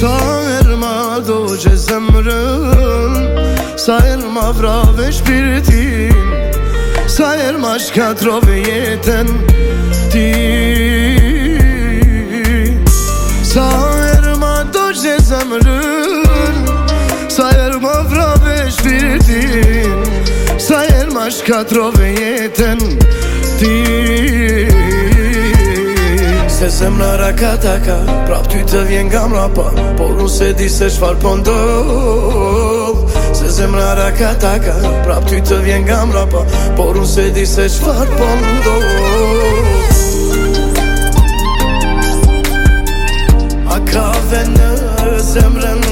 Sa e er rrma do qe zemrën, sa e er vrave shpiritin, sa e er shkatrove jeten ti Sa e rrma do qe zemrën, sa e vrave shpiritin, sa e shkatrove jeten ti Se zemra rakata ka Prap ty të vjen nga mra Por unë se di se shfar për po Se zemra rakata ka Prap ty të vjen nga mra Por unë se di se shfar për po ndoh A ka vë në zemrën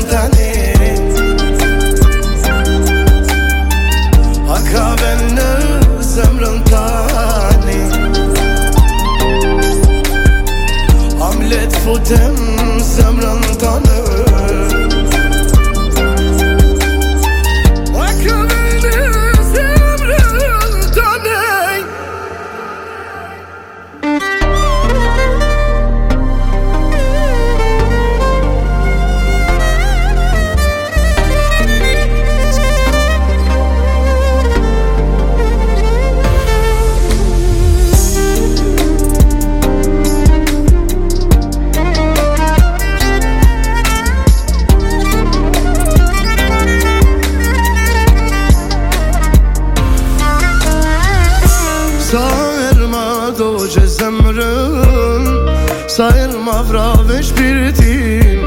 Sa er ma vrave shpirtin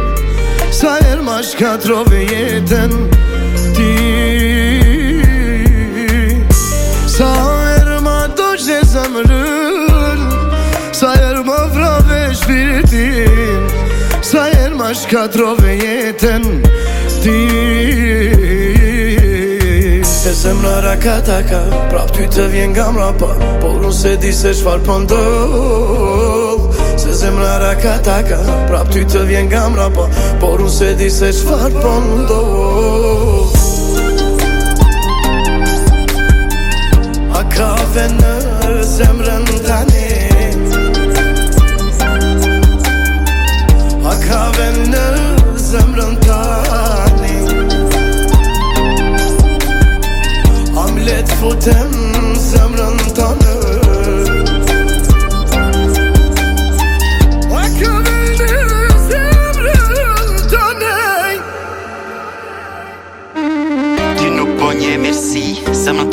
Sa er ma shkatrove jetën ti Sa er ma dojnë e zemrën Sa er ma vrave shpirtin Sa er ma shkatrove jetën ti E zemrë ra ka ta ka Prap ty të vjen nga mrapa Por unë se di se shfar përndoh po zemra rakataka Prap ty të vjen nga mrapa Por unë se di se qfar po më ndohë A krave në zemrën tani A krave në zemrën tani Am letë futem zemrën tani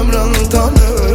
ömrün tanır